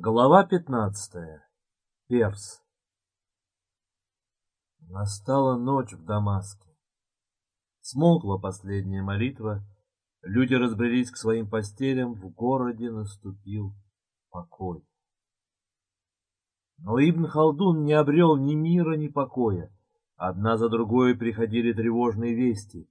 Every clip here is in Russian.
Глава пятнадцатая. Перс. Настала ночь в Дамаске. Смолкла последняя молитва, люди разбрелись к своим постелям, в городе наступил покой. Но Ибн Халдун не обрел ни мира, ни покоя. Одна за другой приходили тревожные вести.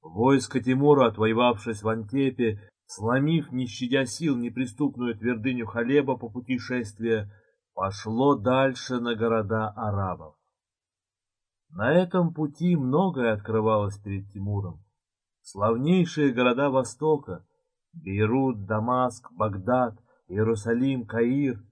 Войско Тимура, отвоевавшись в Антепе, сломив, не щадя сил, неприступную твердыню Халеба по пути шествия, пошло дальше на города арабов. На этом пути многое открывалось перед Тимуром. Славнейшие города Востока — Бейрут, Дамаск, Багдад, Иерусалим, Каир.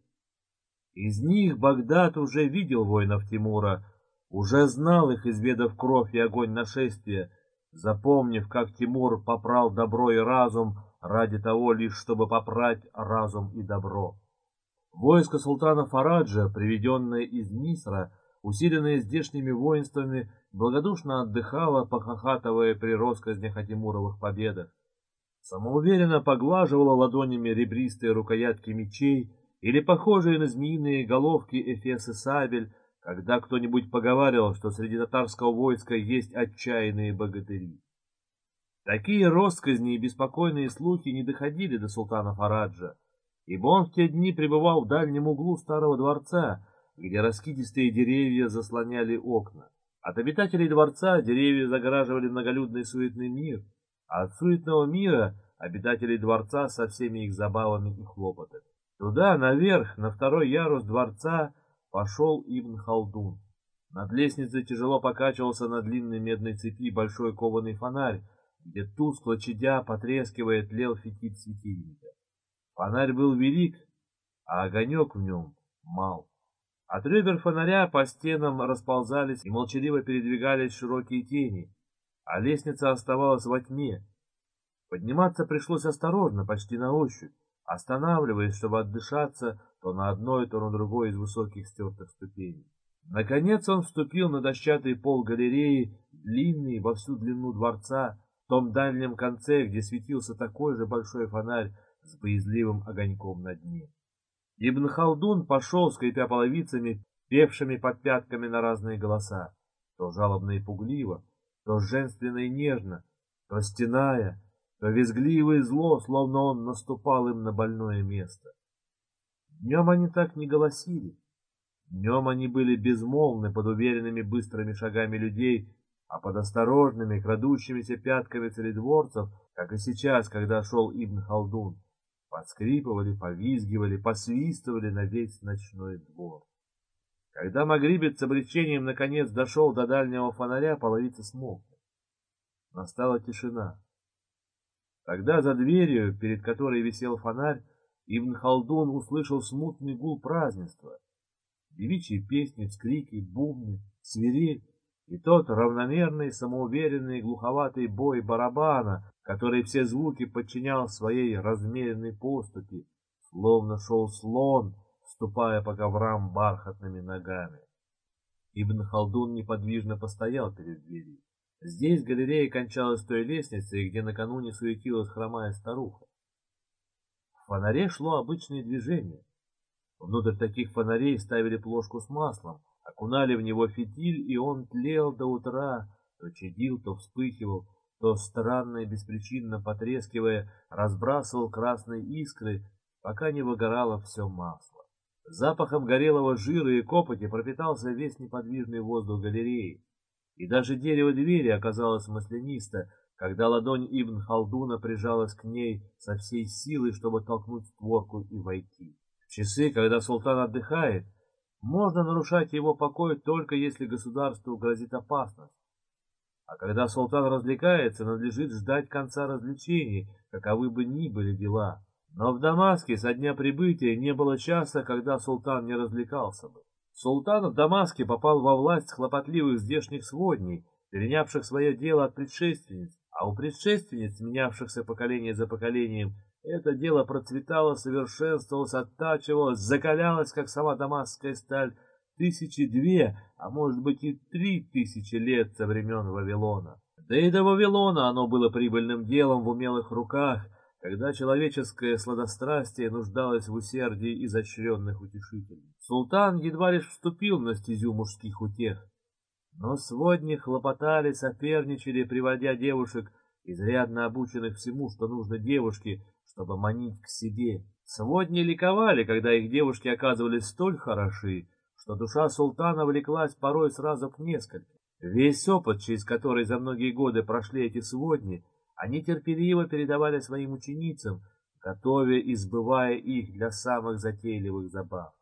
Из них Багдад уже видел воинов Тимура, уже знал их, изведав кровь и огонь нашествия, запомнив, как Тимур попрал добро и разум, ради того лишь, чтобы попрать разум и добро. Войско султана Фараджа, приведенное из Мисра, усиленное здешними воинствами, благодушно отдыхало, похохатывая при россказнях о Тимуровых победах. Самоуверенно поглаживало ладонями ребристые рукоятки мечей или похожие на змеиные головки эфесы сабель, когда кто-нибудь поговаривал, что среди татарского войска есть отчаянные богатыри. Такие росказни и беспокойные слухи не доходили до султана Фараджа, ибо он в те дни пребывал в дальнем углу старого дворца, где раскидистые деревья заслоняли окна. От обитателей дворца деревья загораживали многолюдный суетный мир, а от суетного мира обитателей дворца со всеми их забавами и хлопотами. Туда, наверх, на второй ярус дворца, пошел Ибн Халдун. Над лестницей тяжело покачивался на длинной медной цепи большой кованый фонарь, где тускло чадя, потрескивая, тлел фитиль светильника. Фонарь был велик, а огонек в нем мал. От ребер фонаря по стенам расползались и молчаливо передвигались широкие тени, а лестница оставалась во тьме. Подниматься пришлось осторожно, почти на ощупь, останавливаясь, чтобы отдышаться то на одной, то на другой из высоких стертых ступеней. Наконец он вступил на дощатый пол галереи, длинный во всю длину дворца, в том дальнем конце, где светился такой же большой фонарь с боязливым огоньком на дне. Ибн Халдун пошел, скрипя половицами, певшими под пятками на разные голоса, то жалобно и пугливо, то женственно и нежно, то стеная, то визгливо и зло, словно он наступал им на больное место. Днем они так не голосили. Днем они были безмолвны под уверенными быстрыми шагами людей, а под осторожными, крадущимися пятками царедворцев, как и сейчас, когда шел Ибн Халдун, подскрипывали, повизгивали, посвистывали на весь ночной двор. Когда Магрибец с облегчением наконец дошел до дальнего фонаря, половица смолкла. Настала тишина. Тогда за дверью, перед которой висел фонарь, Ибн Халдун услышал смутный гул празднества. Девичьи песни, вскрики, бубны, свирель, и тот равномерный, самоуверенный, глуховатый бой барабана, который все звуки подчинял своей размеренной поступи, словно шел слон, ступая по коврам бархатными ногами. Ибн Халдун неподвижно постоял перед дверью. Здесь галерея кончалась той лестницей, где накануне суетилась хромая старуха. В фонаре шло обычное движение. Внутрь таких фонарей ставили плошку с маслом, окунали в него фитиль, и он тлел до утра, то чадил, то вспыхивал, то странно и беспричинно потрескивая, разбрасывал красные искры, пока не выгорало все масло. Запахом горелого жира и копоти пропитался весь неподвижный воздух галереи, и даже дерево двери оказалось маслянисто, когда ладонь Ибн Халдуна прижалась к ней со всей силой, чтобы толкнуть створку и войти. В часы, когда султан отдыхает, можно нарушать его покой только если государству грозит опасность. А когда султан развлекается, надлежит ждать конца развлечений, каковы бы ни были дела. Но в Дамаске со дня прибытия не было часа, когда султан не развлекался бы. Султан в Дамаске попал во власть хлопотливых здешних сводней, перенявших свое дело от предшественниц, а у предшественниц, менявшихся поколение за поколением, это дело процветало, совершенствовалось, оттачивалось, закалялось, как сама дамасская сталь, тысячи две, а может быть и три тысячи лет со времен Вавилона. Да и до Вавилона оно было прибыльным делом в умелых руках, когда человеческое сладострастие нуждалось в усердии изощренных утешителей. Султан едва лишь вступил на стезю мужских утех, но сводни хлопотали, соперничали, приводя девушек, изрядно обученных всему, что нужно девушке, чтобы манить к себе. Сводни ликовали, когда их девушки оказывались столь хороши, что душа султана влеклась порой сразу к нескольким. Весь опыт, через который за многие годы прошли эти сводни, они терпеливо передавали своим ученицам, готовя и сбывая их для самых затейливых забав.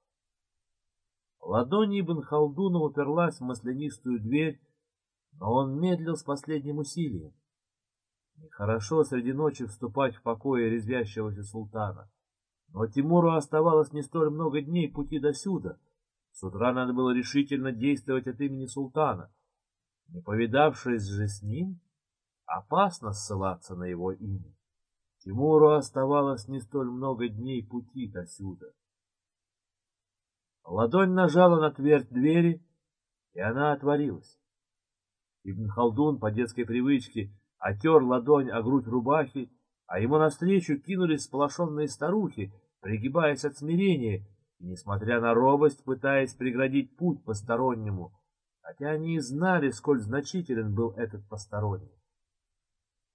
Ладонь Ибн Халдуна уперлась в маслянистую дверь, но он медлил с последним усилием. Нехорошо среди ночи вступать в покое резвящегося султана. Но Тимуру оставалось не столь много дней пути до сюда. С утра надо было решительно действовать от имени султана. Не повидавшись же с ним, опасно ссылаться на его имя. Тимуру оставалось не столь много дней пути до сюда. Ладонь нажала на твердь двери, и она отворилась. Ибн Халдун по детской привычке отер ладонь о грудь рубахи, а ему навстречу кинулись сполошенные старухи, пригибаясь от смирения, и, несмотря на робость, пытаясь преградить путь постороннему, хотя они и знали, сколь значителен был этот посторонний.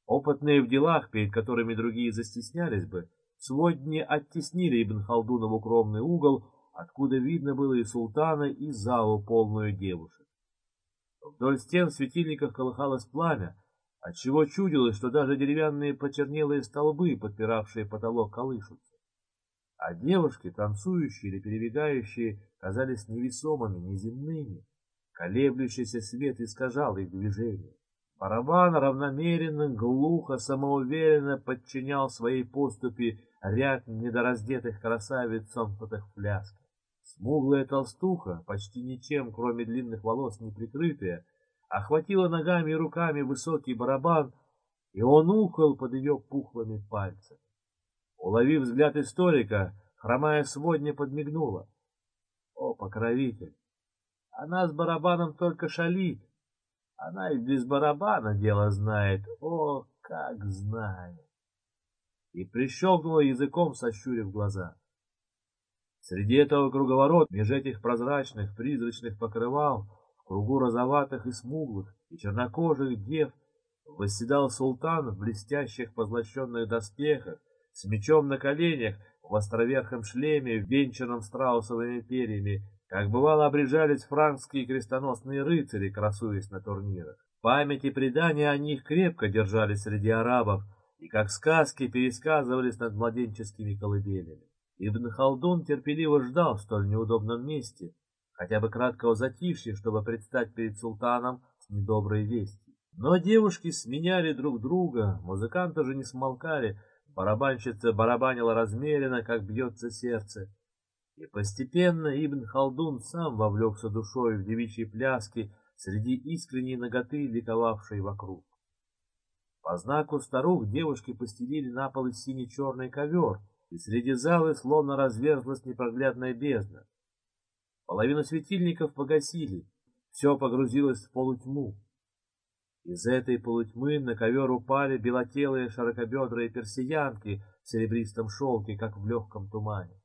Опытные в делах, перед которыми другие застеснялись бы, сегодня оттеснили Ибн Халдуна в укромный угол, откуда видно было и султана, и залу, полную девушек. Вдоль стен в светильниках колыхалось пламя, отчего чудилось, что даже деревянные почернелые столбы, подпиравшие потолок, колышутся. А девушки, танцующие или перебегающие, казались невесомыми, неземными. Колеблющийся свет искажал их движение. Барабан равномеренно, глухо, самоуверенно подчинял своей поступи ряд недораздетых красавиц, сомкнутых в пляске. Смуглая толстуха, почти ничем, кроме длинных волос не прикрытая, охватила ногами и руками высокий барабан, и он ухал под ее пухлыми пальцами. Уловив взгляд историка, хромая сводня подмигнула. О, покровитель! Она с барабаном только шалит. Она и без барабана дело знает. О, как знает! И прищелкнула языком, сощурив глаза. Среди этого круговорота, меж этих прозрачных, призрачных покрывал, кругу розоватых и смуглых, и чернокожих дев, восседал султан в блестящих позлощенных доспехах, с мечом на коленях, в островерхом шлеме, венчанном страусовыми перьями, как бывало обрежались франкские крестоносные рыцари, красуясь на турнирах. Память и предания о них крепко держались среди арабов, и как сказки пересказывались над младенческими колыбелями. Ибн Халдун терпеливо ждал в столь неудобном месте, хотя бы краткого затишья, чтобы предстать перед султаном с недоброй вестью. Но девушки сменяли друг друга, музыканты же не смолкали, барабанщица барабанила размеренно, как бьется сердце. И постепенно Ибн Халдун сам вовлекся душой в девичьи пляски среди искренней ноготы, ликовавшей вокруг. По знаку старух девушки постелили на пол синий-черный ковер, и среди залы словно разверзлась непроглядная бездна. Половину светильников погасили, все погрузилось в полутьму. Из этой полутьмы на ковер упали белотелые широкобедрые персиянки в серебристом шелке, как в легком тумане.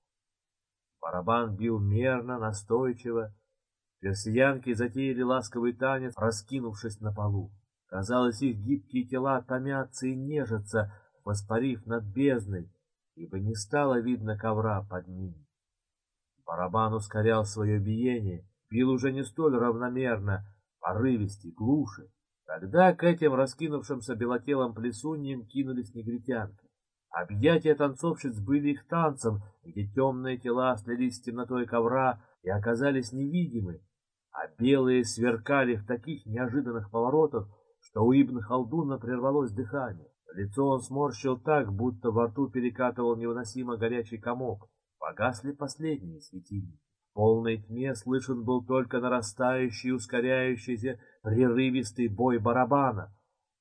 Барабан бил мерно, настойчиво. Персиянки затеяли ласковый танец, раскинувшись на полу. Казалось, их гибкие тела томятся и нежатся, воспарив над бездной, ибо не стало видно ковра под ними. Барабан ускорял свое биение, бил уже не столь равномерно, порывистей, глуше. Тогда к этим раскинувшимся белотелым плесуньям кинулись негритянки. Объятия танцовщиц были их танцем, где темные тела слились с темнотой ковра и оказались невидимы, а белые сверкали в таких неожиданных поворотах, что у Ибн Халдуна прервалось дыхание. Лицо он сморщил так, будто во рту перекатывал невыносимо горячий комок. Погасли последние светильники. В полной тьме слышен был только нарастающий, ускоряющийся, прерывистый бой барабана.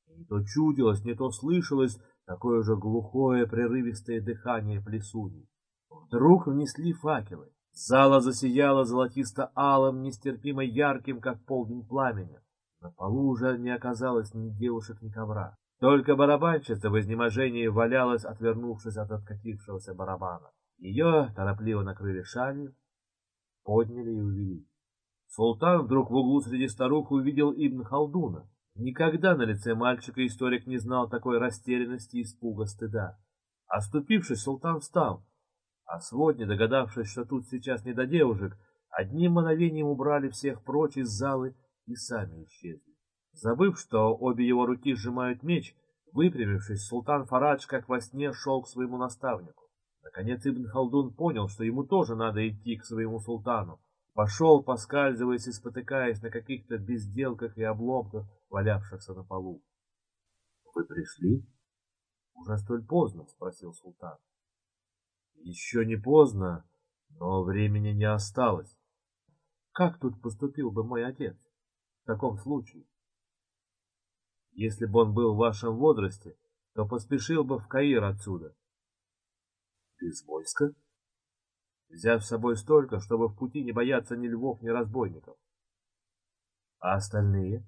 И не то чудилось, не то слышалось такое же глухое, прерывистое дыхание плесуни. Вдруг внесли факелы. Зала засияла золотисто-алым, нестерпимо ярким, как полдень пламени. На полу уже не оказалось ни девушек, ни ковра. Только барабанщица в изнеможении валялась, отвернувшись от откатившегося барабана. Ее торопливо накрыли шалью, подняли и увели. Султан вдруг в углу среди старух увидел Ибн Халдуна. Никогда на лице мальчика историк не знал такой растерянности, испуга, стыда. Оступившись, султан встал, а сводни, догадавшись, что тут сейчас не до девушек, одним мановением убрали всех прочь из залы и сами исчезли. Забыв, что обе его руки сжимают меч, выпрямившись, султан Фарадж как во сне шел к своему наставнику. Наконец Ибн Халдун понял, что ему тоже надо идти к своему султану. Пошел, поскальзываясь и спотыкаясь на каких-то безделках и обломках, валявшихся на полу. — Вы пришли? — Уже столь поздно, — спросил султан. — Еще не поздно, но времени не осталось. Как тут поступил бы мой отец в таком случае? Если бы он был в вашем возрасте, то поспешил бы в Каир отсюда. Без войска? Взяв с собой столько, чтобы в пути не бояться ни львов, ни разбойников. А остальные?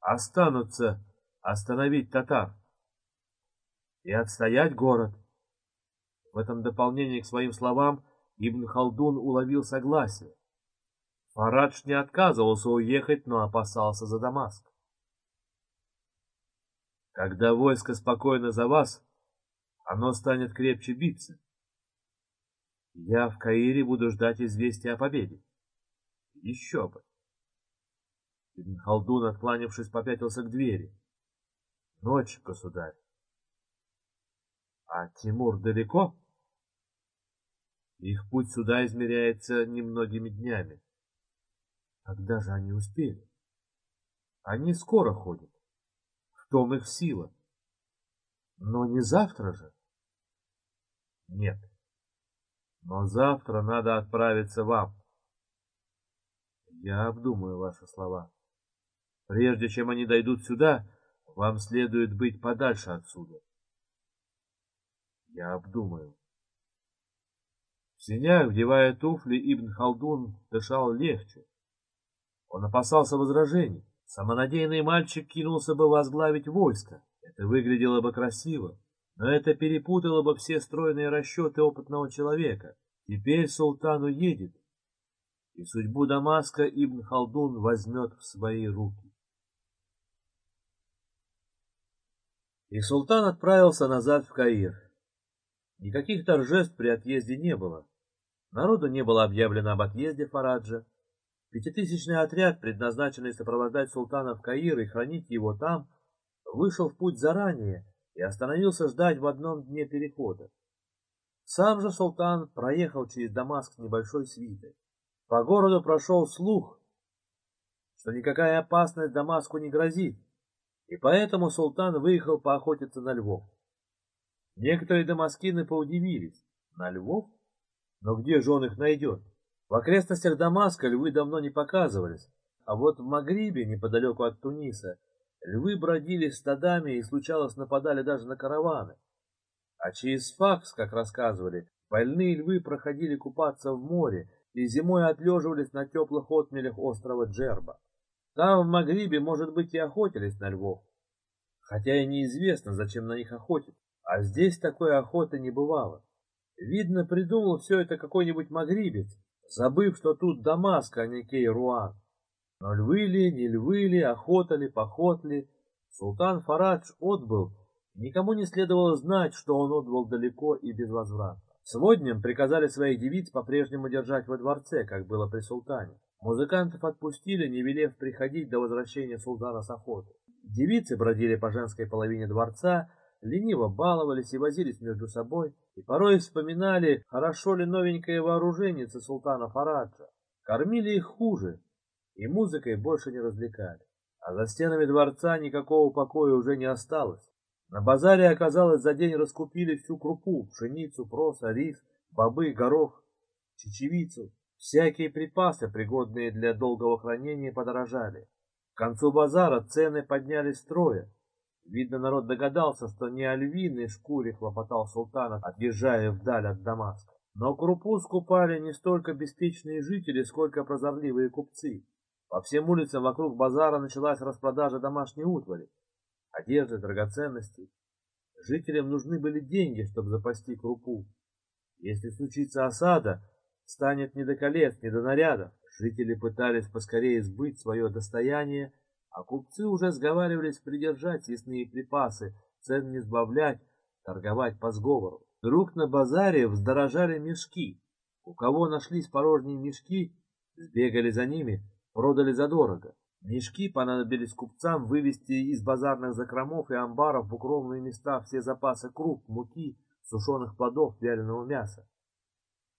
Останутся остановить татар и отстоять город. В этом дополнении к своим словам Ибн Халдун уловил согласие. Фарадж не отказывался уехать, но опасался за Дамаск. Когда войско спокойно за вас, оно станет крепче биться. Я в Каире буду ждать известия о победе. Еще бы. Ибн Халдун, откланившись, попятился к двери. Ночь, государь. А Тимур далеко? Их путь сюда измеряется немногими днями. Когда же они успели? Они скоро ходят том их сила. Но не завтра же. Нет. Но завтра надо отправиться вам. Я обдумаю ваши слова. Прежде чем они дойдут сюда, вам следует быть подальше отсюда. Я обдумаю. В синях, вдевая туфли, Ибн Халдун дышал легче. Он опасался возражений. Самонадеянный мальчик кинулся бы возглавить войско. Это выглядело бы красиво, это перепутало бы все стройные расчеты опытного человека. Теперь султан уедет, и судьбу Дамаска Ибн Халдун возьмет в свои руки. И султан отправился назад в Каир. Никаких торжеств при отъезде не было. Народу не было объявлено об отъезде Фараджа. Пятитысячный отряд, предназначенный сопровождать султана в Каир и хранить его там, вышел в путь заранее и остановился ждать в одном дне перехода. Сам же султан проехал через Дамаск небольшой свитой. По городу прошел слух, что никакая опасность Дамаску не грозит, и поэтому султан выехал поохотиться на львов. Некоторые дамаскины поудивились. На львов? Но где же он их найдет? В окрестностях Дамаска львы давно не показывались, а вот в Магрибе, неподалеку от Туниса, львы бродили стадами и, случалось, нападали даже на караваны. А через Факс, как рассказывали, больные львы проходили купаться в море и зимой отлеживались на теплых отмелях острова Джерба. Там, в Магрибе, может быть, и охотились на львов. Хотя и неизвестно, зачем на них охотить. А здесь такой охоты не бывало. Видно, придумал все это какой-нибудь магрибец, забыв, что тут Дамаск, а не Кейруан. Но львы ли, не львы ли, охота ли, поход ли, султан Фарадж отбыл, никому не следовало знать, что он отбыл далеко и безвозвратно. Сводням приказали своих девиц по-прежнему держать во дворце, как было при султане. Музыкантов отпустили, не велев приходить до возвращения султана с охоты. Девицы бродили по женской половине дворца, лениво баловались и возились между собой, и порой вспоминали, хорошо ли новенькое вооруженница султана Фараджа. Кормили их хуже, и музыкой больше не развлекали. А за стенами дворца никакого покоя уже не осталось. На базаре, оказалось, за день раскупили всю крупу, пшеницу, проса, рис, бобы, горох, чечевицу. Всякие припасы, пригодные для долгого хранения, подорожали. К концу базара цены поднялись строя, Видно, народ догадался, что не о львиной шкуре хлопотал султан, отъезжая вдаль от Дамаска. Но крупу скупали не столько беспечные жители, сколько прозорливые купцы. По всем улицам вокруг базара началась распродажа домашней утвари. одежды, драгоценности. Жителям нужны были деньги, чтобы запасти крупу. Если случится осада, станет не до колец, не до нарядов. Жители пытались поскорее сбыть свое достояние, а купцы уже сговаривались придержать съестные припасы, цен не сбавлять, торговать по сговору. Вдруг на базаре вздорожали мешки. У кого нашлись порожние мешки, сбегали за ними, продали задорого. Мешки понадобились купцам вывести из базарных закромов и амбаров в укромные места все запасы круп, муки, сушеных плодов, вяленого мяса.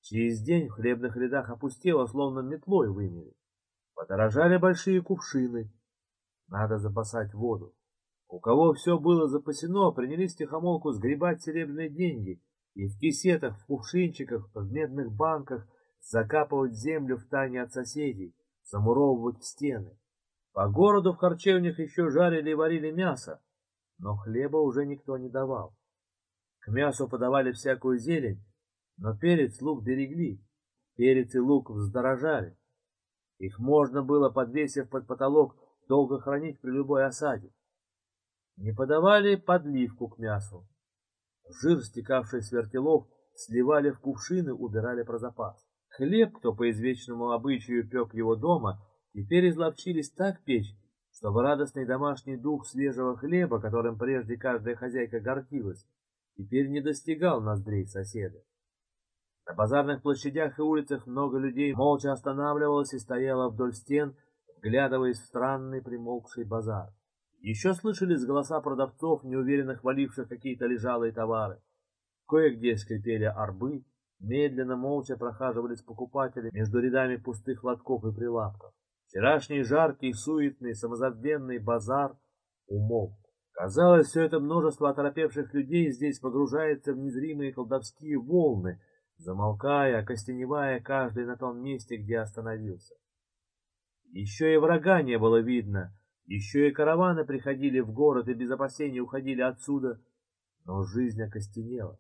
Через день в хлебных рядах опустело, словно метлой вымели. Подорожали большие кувшины. Надо запасать воду. У кого все было запасено, принялись тихомолку сгребать серебряные деньги и в кисетах, в кувшинчиках, в медных банках закапывать землю в тайне от соседей, замуровывать стены. По городу в харчевнях еще жарили и варили мясо, но хлеба уже никто не давал. К мясу подавали всякую зелень, но перец лук берегли, перец и лук вздорожали. Их можно было, подвесив под потолок, долго хранить при любой осаде. Не подавали подливку к мясу. Жир, стекавший с вертелов, сливали в кувшины, убирали про запас. Хлеб, кто по извечному обычаю пек его дома, Теперь изловчились так печь, чтобы радостный домашний дух свежего хлеба, которым прежде каждая хозяйка гордилась, теперь не достигал ноздрей соседа. На базарных площадях и улицах много людей молча останавливалось и стояло вдоль стен, вглядываясь в странный примолкший базар. Еще слышались голоса продавцов, неуверенно хваливших какие-то лежалые товары. Кое-где скрипели арбы, медленно, молча прохаживались покупатели между рядами пустых лотков и прилавков. Вчерашний жаркий, суетный, самозабвенный базар умолк. Казалось, все это множество оторопевших людей здесь погружается в незримые колдовские волны, замолкая, окостеневая каждый на том месте, где остановился. Еще и врага не было видно, еще и караваны приходили в город и без опасений уходили отсюда, но жизнь окостенела.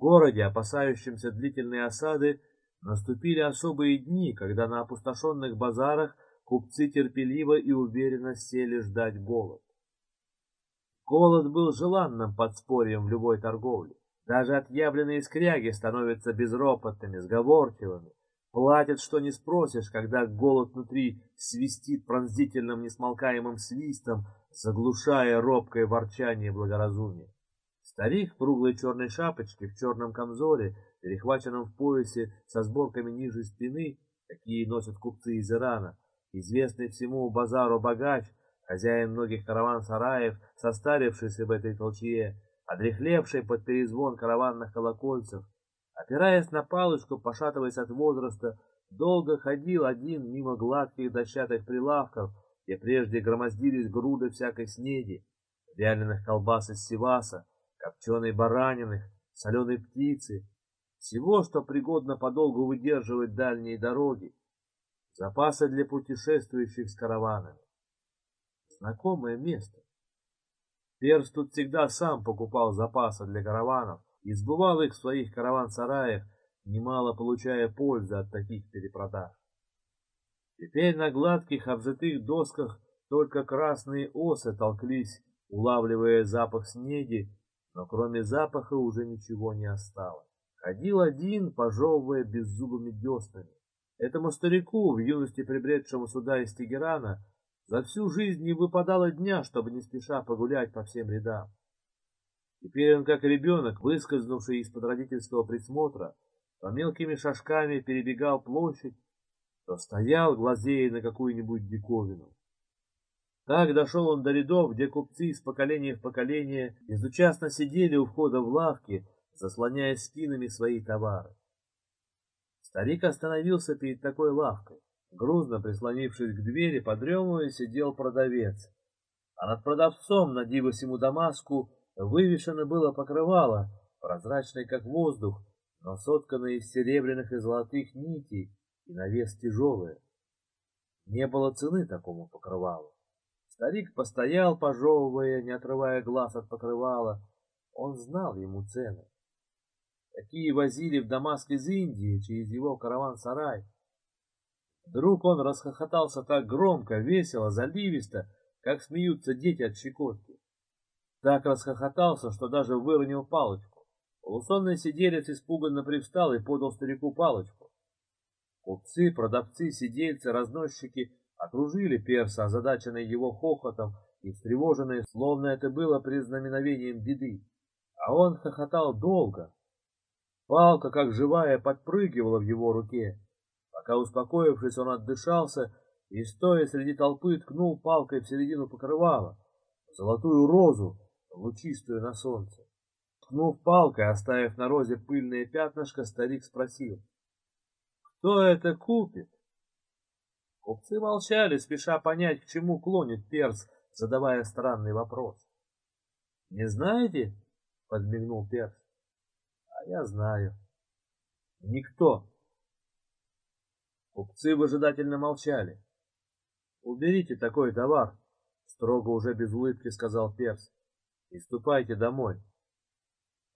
Городе, опасающемся длительной осады, Наступили особые дни, когда на опустошенных базарах купцы терпеливо и уверенно сели ждать голод. Голод был желанным подспорьем в любой торговле. Даже отъявленные скряги становятся безропотными, сговорчивыми. Платят, что не спросишь, когда голод внутри свистит пронзительным несмолкаемым свистом, заглушая робкое ворчание благоразумия. Старик в круглой черной шапочке, в черном камзоле, перехваченном в поясе со сборками ниже спины, какие носят купцы из Ирана, известный всему базару богач, хозяин многих караван-сараев, состарившийся в этой толчье, одрехлевший под перезвон караванных колокольцев, опираясь на палочку, пошатываясь от возраста, долго ходил один мимо гладких дощатых прилавков, где прежде громоздились груды всякой снеди, вяленых колбас из сиваса, копченой баранины, соленой птицы, всего, что пригодно подолгу выдерживать дальние дороги, запасы для путешествующих с караванами. Знакомое место. Перс тут всегда сам покупал запасы для караванов и сбывал их в своих караван-сараях, немало получая пользы от таких перепродаж. Теперь на гладких обжитых досках только красные осы толклись, улавливая запах снеди но кроме запаха уже ничего не осталось. Ходил один, пожевывая беззубыми деснами. Этому старику, в юности прибредшему сюда из Тегерана, за всю жизнь не выпадало дня, чтобы не спеша погулять по всем рядам. Теперь он, как ребенок, выскользнувший из-под родительского присмотра, по мелкими шажками перебегал площадь, то стоял, глазея на какую-нибудь диковину. Так дошел он до рядов, где купцы из поколения в поколение безучастно сидели у входа в лавки, заслоняя спинами свои товары. Старик остановился перед такой лавкой. Грузно прислонившись к двери, подремывая, сидел продавец. А над продавцом, на диво Дамаску, вывешено было покрывало, прозрачное как воздух, но сотканное из серебряных и золотых нитей, и навес тяжелое. Не было цены такому покрывалу. Старик постоял, пожевывая, не отрывая глаз от покрывала. Он знал ему цены. Такие возили в Дамаск из Индии через его караван-сарай. Вдруг он расхохотался так громко, весело, заливисто, как смеются дети от щекотки. Так расхохотался, что даже выронил палочку. Полусонный сиделец испуганно привстал и подал старику палочку. Купцы, продавцы, сидельцы, разносчики окружили перса, озадаченные его хохотом и встревоженные, словно это было признаменовением беды. А он хохотал долго. Палка, как живая, подпрыгивала в его руке. Пока успокоившись, он отдышался и, стоя среди толпы, ткнул палкой в середину покрывала, золотую розу, лучистую на солнце. Ткнув палкой, оставив на розе пыльное пятнышко, старик спросил, «Кто это купит?» Купцы молчали, спеша понять, к чему клонит перс, задавая странный вопрос. «Не знаете?» — подмигнул перс. «А я знаю». «Никто». Купцы выжидательно молчали. «Уберите такой товар», — строго уже без улыбки сказал перс, — «и ступайте домой.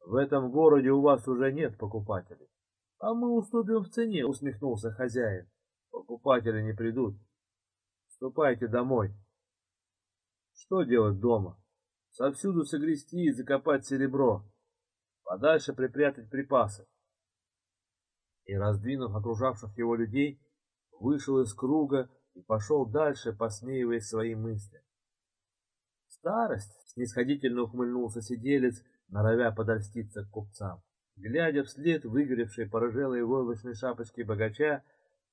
В этом городе у вас уже нет покупателей». «А мы уступим в цене», — усмехнулся хозяин. «Покупатели не придут. Ступайте домой». Что делать дома? Совсюду согрести и закопать серебро. Подальше припрятать припасы. И, раздвинув окружавших его людей, вышел из круга и пошел дальше, посмеиваясь свои мысли. Старость, снисходительно ухмыльнулся сиделец, норовя подольститься к купцам. Глядя вслед выгоревшей порыжелой войлочной шапочки богача,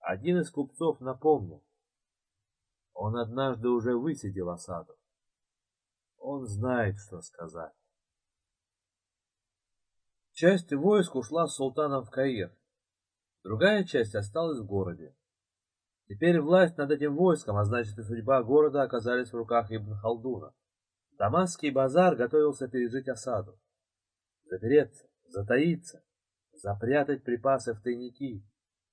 один из купцов напомнил. Он однажды уже высидел осаду. Он знает, что сказать. Часть войск ушла с султаном в Каир. Другая часть осталась в городе. Теперь власть над этим войском, а значит и судьба города, оказались в руках Ибн Халдуна. Дамасский базар готовился пережить осаду. Запереться, затаиться, запрятать припасы в тайники,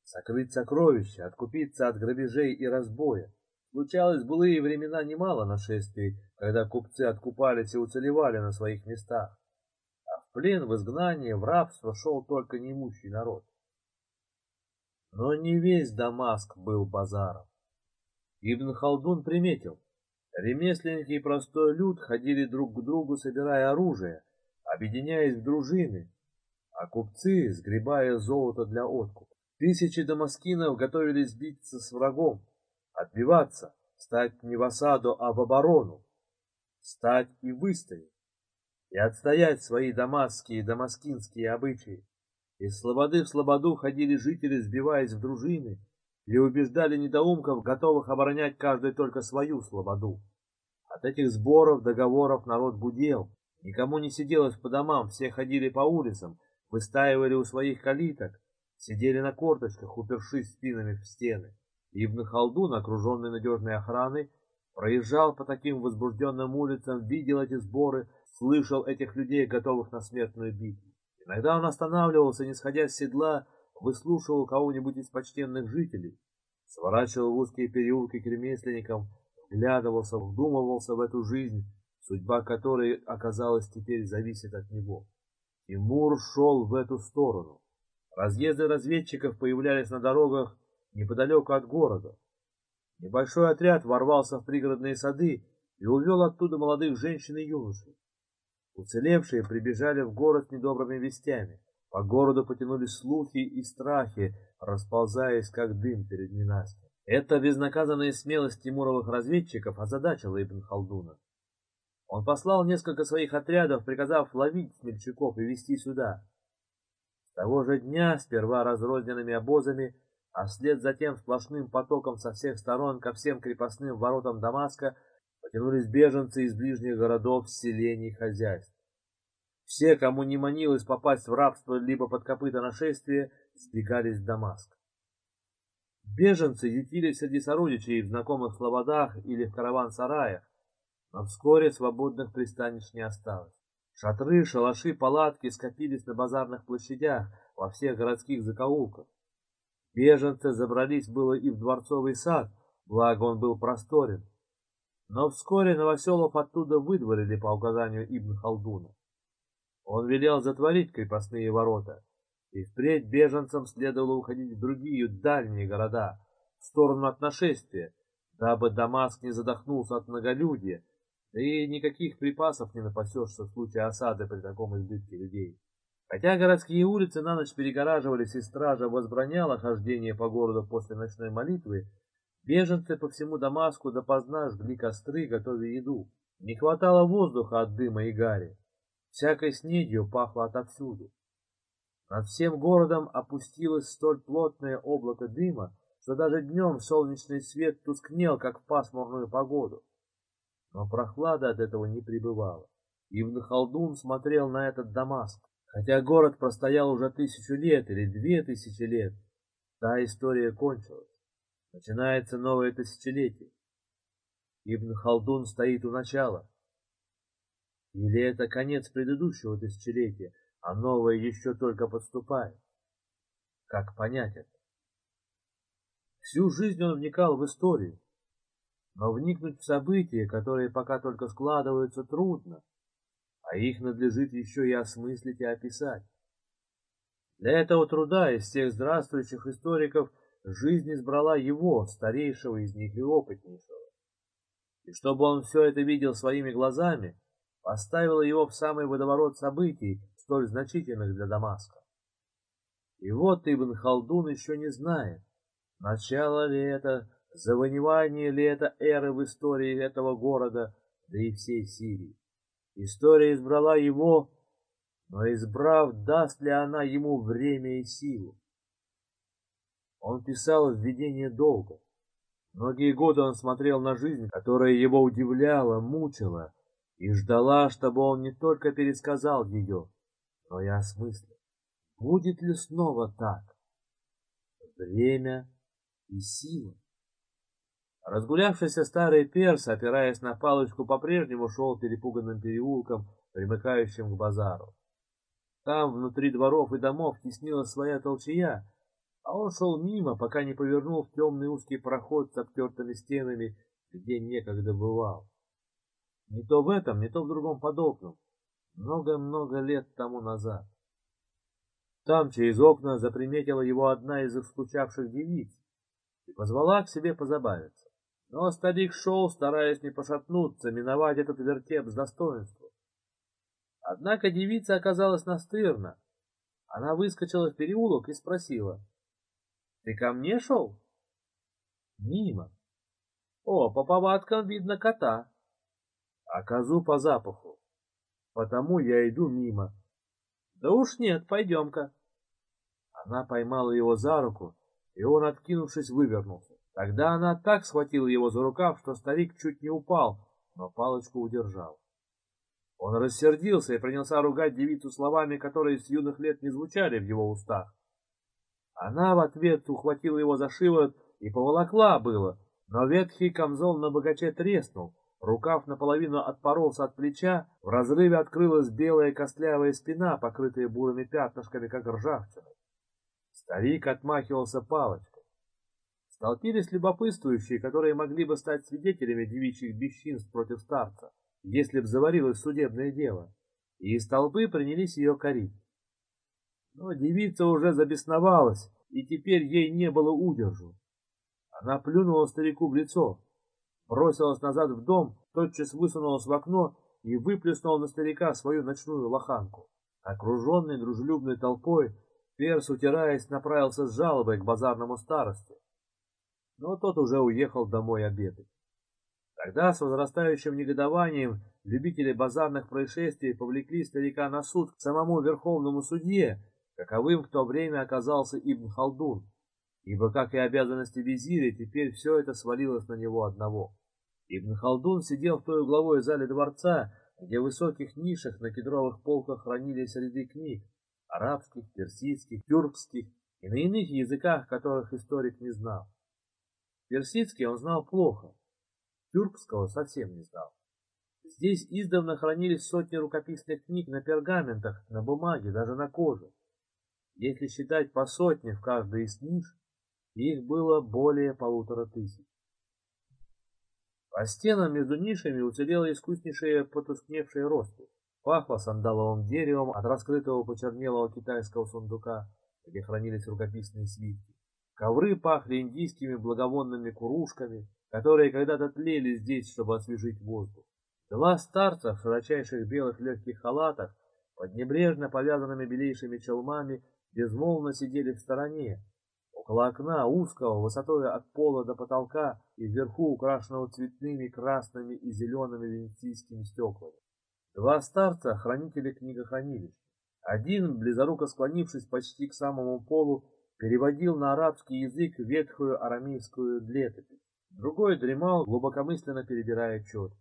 сокрыть сокровища, откупиться от грабежей и разбоя. Случалось в былые времена немало нашествий, когда купцы откупались и уцелевали на своих местах, а в плен, в изгнание, в рабство шел только неимущий народ. Но не весь Дамаск был базаром. Ибн Халдун приметил, ремесленники и простой люд ходили друг к другу, собирая оружие, объединяясь в дружины, а купцы, сгребая золото для откупа. Тысячи дамаскинов готовились биться с врагом, отбиваться, стать не в осаду, а в оборону, стать и выстоять, и отстоять свои дамасские и дамаскинские обычаи. Из слободы в слободу ходили жители, сбиваясь в дружины, и убеждали недоумков, готовых оборонять каждый только свою слободу. От этих сборов, договоров народ гудел, никому не сиделось по домам, все ходили по улицам, выстаивали у своих калиток, сидели на корточках, упершись спинами в стены. Ибн Халдун, окруженный надежной охраной, проезжал по таким возбужденным улицам, видел эти сборы, слышал этих людей, готовых на смертную битву. Иногда он останавливался, не сходя с седла, выслушивал кого-нибудь из почтенных жителей, сворачивал в узкие переулки к ремесленникам, вглядывался, вдумывался в эту жизнь, судьба которой, оказалась, теперь зависит от него. Тимур шел в эту сторону. Разъезды разведчиков появлялись на дорогах, неподалеку от города. Небольшой отряд ворвался в пригородные сады и увел оттуда молодых женщин и юношей. Уцелевшие прибежали в город с недобрыми вестями. По городу потянулись слухи и страхи, расползаясь как дым перед ненастьем. Эта безнаказанная смелость тимуровых разведчиков озадачила Ибн Халдуна. Он послал несколько своих отрядов, приказав ловить смельчаков и вести сюда. Того же дня, сперва разрозненными обозами, а вслед за тем сплошным потоком со всех сторон ко всем крепостным воротам Дамаска потянулись беженцы из ближних городов, селений, хозяйств. Все, кому не манилось попасть в рабство либо под копыта нашествия, сбегались в Дамаск. Беженцы ютились среди сородичей в знакомых слободах или в караван-сараях, но вскоре свободных пристанищ не осталось. Шатры, шалаши, палатки скопились на базарных площадях во всех городских закоулках. Беженцы забрались было и в дворцовый сад, благо он был просторен. Но вскоре новоселов оттуда выдворили по указанию Ибн Халдуна. Он велел затворить крепостные ворота, и впредь беженцам следовало уходить в другие дальние города, в сторону от нашествия, дабы Дамаск не задохнулся от многолюдия, Да и никаких припасов не напасешься в случае осады при таком избытке людей. Хотя городские улицы на ночь перегораживались и стража возбраняла хождение по городу после ночной молитвы, беженцы по всему Дамаску допоздна жгли костры, готовя еду. Не хватало воздуха от дыма и гари. Всякой снедью пахло отовсюду. Над всем городом опустилось столь плотное облако дыма, что даже днем солнечный свет тускнел, как в пасмурную погоду. Но прохлада от этого не пребывала. Ибн Халдун смотрел на этот Дамаск. Хотя город простоял уже тысячу лет или две тысячи лет, та история кончилась. Начинается новое тысячелетие. Ибн Халдун стоит у начала. Или это конец предыдущего тысячелетия, а новое еще только подступает? Как понять это? Всю жизнь он вникал в историю, но вникнуть в события, которые пока только складываются, трудно а их надлежит еще и осмыслить и описать. Для этого труда из всех здравствующих историков жизнь избрала его, старейшего из них и опытнейшего. И чтобы он все это видел своими глазами, поставила его в самый водоворот событий, столь значительных для Дамаска. И вот Ибн Халдун еще не знает, начало ли это, завоевание ли это эры в истории этого города, да и всей Сирии. История избрала его, но избрав, даст ли она ему время и силу? Он писал введение долго. Многие годы он смотрел на жизнь, которая его удивляла, мучила, и ждала, чтобы он не только пересказал ее, но и осмыслил. Будет ли снова так? Время и сила. Разгулявшийся старый перс, опираясь на палочку, по-прежнему шел перепуганным переулком, примыкающим к базару. Там, внутри дворов и домов, теснилась своя толчья, а он шел мимо, пока не повернул в темный узкий проход с обтертыми стенами, где некогда бывал. Не то в этом, не то в другом подобном, много-много лет тому назад. Там через окна заприметила его одна из их скучавших девиц и позвала к себе позабавиться. Но старик шел, стараясь не пошатнуться, миновать этот вертеп с достоинством. Однако девица оказалась настырна. Она выскочила в переулок и спросила. — Ты ко мне шел? — Мимо. — О, по повадкам видно кота. — А козу по запаху. Потому я иду мимо. — Да уж нет, пойдем-ка. Она поймала его за руку, и он, откинувшись, вывернулся. Тогда она так схватила его за рукав, что старик чуть не упал, но палочку удержал. Он рассердился и принялся ругать девицу словами, которые с юных лет не звучали в его устах. Она в ответ ухватила его за шиворот и поволокла было, но ветхий камзол на богаче треснул, рукав наполовину отпоролся от плеча, в разрыве открылась белая костлявая спина, покрытая бурыми пятнышками, как ржавчина. Старик отмахивался палочкой. Столпились любопытствующие, которые могли бы стать свидетелями девичьих бесчинств против старца, если б заварилось судебное дело, и из толпы принялись ее корить. Но девица уже забесновалась, и теперь ей не было удержу. Она плюнула старику в лицо, бросилась назад в дом, тотчас высунулась в окно и выплеснула на старика свою ночную лоханку. Окруженный дружелюбной толпой, Перс, утираясь, направился с жалобой к базарному старости но тот уже уехал домой обедать. Тогда с возрастающим негодованием любители базарных происшествий повлекли старика на суд к самому верховному судье, каковым в то время оказался Ибн Халдун, ибо, как и обязанности визиря, теперь все это свалилось на него одного. Ибн Халдун сидел в той угловой зале дворца, где в высоких нишах на кедровых полках хранились ряды книг, арабских, персидских, тюркских и на иных языках, которых историк не знал. Персидский он знал плохо, тюркского совсем не знал. Здесь издавна хранились сотни рукописных книг на пергаментах, на бумаге, даже на коже. Если считать по сотне в каждой из ниш, их было более полутора тысяч. По стенам между нишами уцелела искуснейшая потускневшая роспись. Пахло сандаловым деревом от раскрытого почернелого китайского сундука, где хранились рукописные свитки. Ковры пахли индийскими благовонными курушками, которые когда-то тлели здесь, чтобы освежить воздух. Два старца в широчайших белых легких халатах, под небрежно повязанными белейшими челмами, безмолвно сидели в стороне, около окна узкого, высотой от пола до потолка и вверху украшенного цветными красными и зелеными венецийскими стеклами. Два старца — хранители книгохранилищ. Один, близоруко склонившись почти к самому полу, переводил на арабский язык ветхую арамейскую летопись. Другой дремал, глубокомысленно перебирая четки.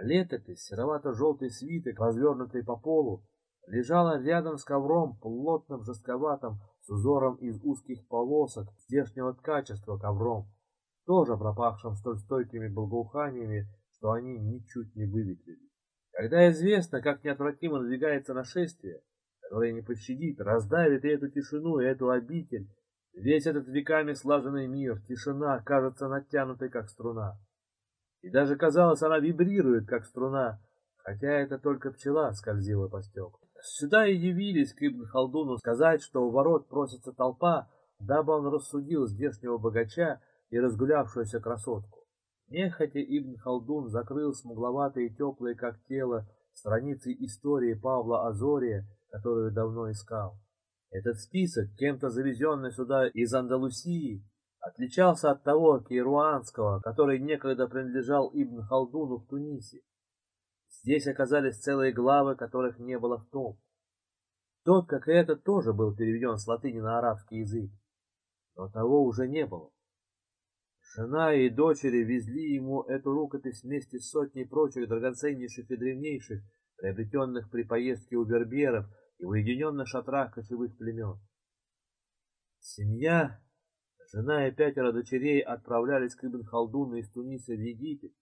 Летопись, серовато-желтый свиток, развернутый по полу, лежала рядом с ковром, плотным, жестковатым, с узором из узких полосок, здешнего ткачества ковром, тоже пропахшим столь стойкими благоуханиями, что они ничуть не выветрили. Когда известно, как неотвратимо надвигается нашествие, которое не пощадит, раздавит и эту тишину, и эту обитель, весь этот веками слаженный мир, тишина кажется натянутой, как струна. И даже казалось, она вибрирует, как струна, хотя это только пчела скользила по стеклу. Сюда и явились к Ибн Халдуну сказать, что у ворот просится толпа, дабы он рассудил здешнего богача и разгулявшуюся красотку. Нехотя Ибн Халдун закрыл смугловатые теплые, как тело, страницы истории Павла Азория, которую давно искал. Этот список, кем-то завезенный сюда из Андалусии, отличался от того кейруанского, который некогда принадлежал Ибн Халдуну в Тунисе. Здесь оказались целые главы, которых не было в том. Тот, как и этот, тоже был переведен с латыни на арабский язык, но того уже не было. Жена и дочери везли ему эту рукопись вместе с сотней прочих драгоценнейших и древнейших, приобретенных при поездке у берберов и в уединенных шатрах кочевых племен. Семья, жена и пятеро дочерей отправлялись к Ибн Халдуну из Туниса в Египет.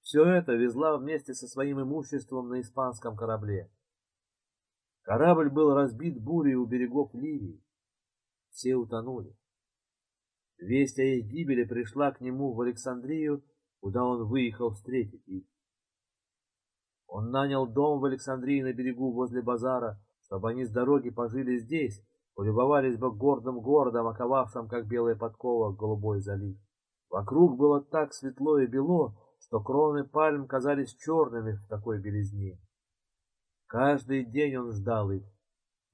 Все это везла вместе со своим имуществом на испанском корабле. Корабль был разбит бурей у берегов Ливии. Все утонули. Весть о их гибели пришла к нему в Александрию, куда он выехал встретить их. Он нанял дом в Александрии на берегу возле базара, чтобы они с дороги пожили здесь, полюбовались бы гордым городом, оковавшим, как белая подкова, голубой залив. Вокруг было так светло и бело, что кроны пальм казались черными в такой белизне. Каждый день он ждал их.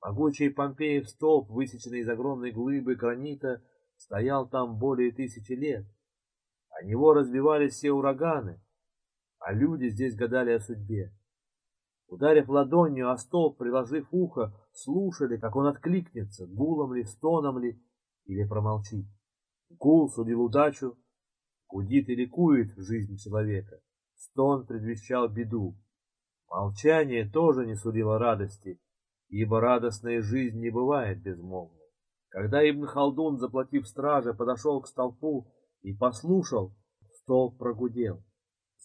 Могучий Помпеев столб, высеченный из огромной глыбы гранита, стоял там более тысячи лет. О него разбивались все ураганы, а люди здесь гадали о судьбе. Ударив ладонью о стол, приложив ухо, слушали, как он откликнется, гулом ли, стоном ли, или промолчит. Гул судил удачу, гудит и ликует жизнь человека. Стон предвещал беду. Молчание тоже не сулило радости, ибо радостная жизнь не бывает безмолвной. Когда Ибн Халдун, заплатив страже, подошел к столпу и послушал, столб прогудел.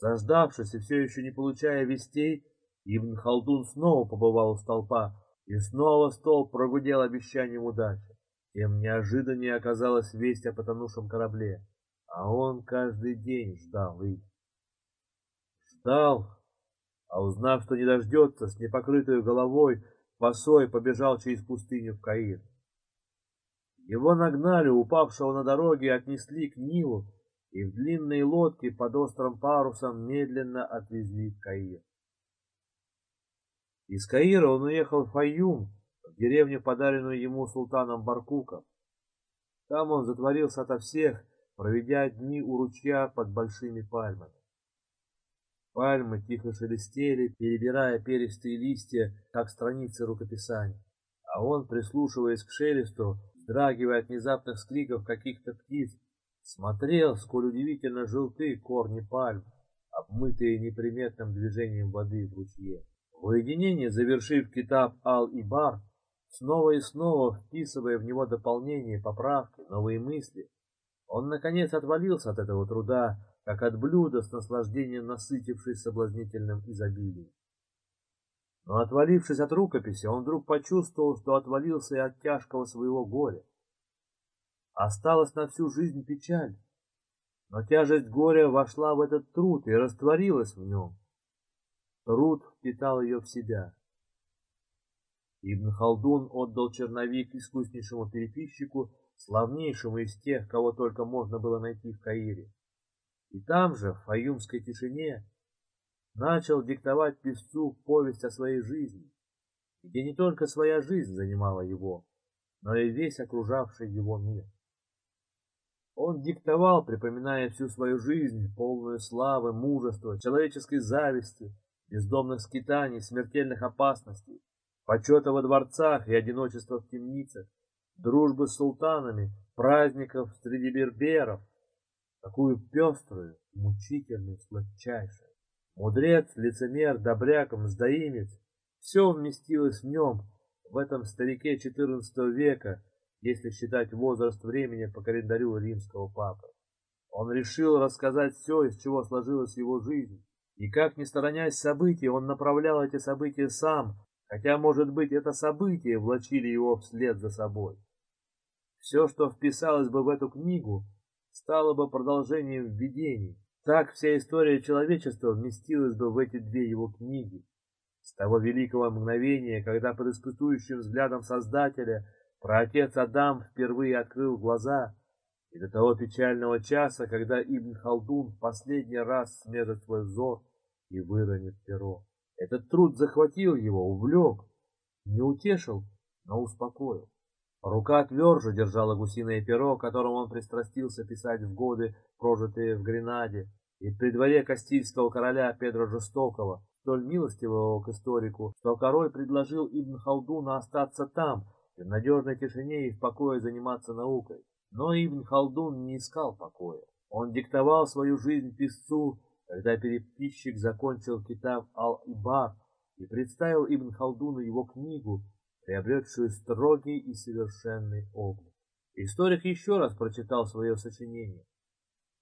Заждавшись и все еще не получая вестей, Ибн Халдун снова побывал у столпа, и снова столб прогудел обещанием удачи. Тем неожиданнее оказалась весть о потонувшем корабле, а он каждый день ждал их. Ждал, а узнав, что не дождется, с непокрытой головой, босой побежал через пустыню в Каир. Его нагнали, упавшего на дороге, отнесли к Нилу и в длинной лодке под острым парусом медленно отвезли в Каир. Из Каира он уехал в Файюм, в деревню, подаренную ему султаном Баркуком. Там он затворился ото всех, проведя дни у ручья под большими пальмами. Пальмы тихо шелестели, перебирая перистые листья, как страницы рукописаний. А он, прислушиваясь к шелесту, вздрагивая от внезапных скриков каких-то птиц, смотрел, сколь удивительно желты корни пальм, обмытые неприметным движением воды в ручье. В уединении, завершив китаб Ал-Ибар, снова и снова вписывая в него дополнения, поправки, новые мысли, он, наконец, отвалился от этого труда, как от блюда с наслаждением насытившись соблазнительным изобилием. Но отвалившись от рукописи, он вдруг почувствовал, что отвалился и от тяжкого своего горя. Осталась на всю жизнь печаль, но тяжесть горя вошла в этот труд и растворилась в нем. Труд впитал ее в себя. Ибн Халдун отдал черновик искуснейшему переписчику, славнейшему из тех, кого только можно было найти в Каире. И там же, в фаюмской тишине, начал диктовать писцу повесть о своей жизни, где не только своя жизнь занимала его, но и весь окружавший его мир. Он диктовал, припоминая всю свою жизнь, полную славы, мужества, человеческой зависти, бездомных скитаний, смертельных опасностей, почета во дворцах и одиночества в темницах, дружбы с султанами, праздников среди берберов, такую пеструю, мучительную, сладчайшую. Мудрец, лицемер, добряк, мздоимец — все вместилось в нем, в этом старике XIV века, если считать возраст времени по календарю римского папы. Он решил рассказать все, из чего сложилась его жизнь, и как не сторонясь событий, он направлял эти события сам, хотя, может быть, это события влачили его вслед за собой. Все, что вписалось бы в эту книгу, стало бы продолжением видений. Так вся история человечества вместилась бы в эти две его книги. С того великого мгновения, когда под испытующим взглядом Создателя праотец Адам впервые открыл глаза, и до того печального часа, когда Ибн Халдун в последний раз смежет свой взор и выронит перо. Этот труд захватил его, увлек, не утешил, но успокоил. Рука тверже держала гусиное перо, которым он пристрастился писать в годы, прожитые в Гренаде, и при дворе Кастильского короля Педро Жестокого, столь милостивого к историку, что король предложил Ибн Халдуна остаться там, в надежной тишине и в покое заниматься наукой. Но Ибн Халдун не искал покоя. Он диктовал свою жизнь писцу, когда переписчик закончил китаб Ал-Ибар и представил Ибн Халдуну его книгу, приобретшую строгий и совершенный облик. Историк еще раз прочитал свое сочинение.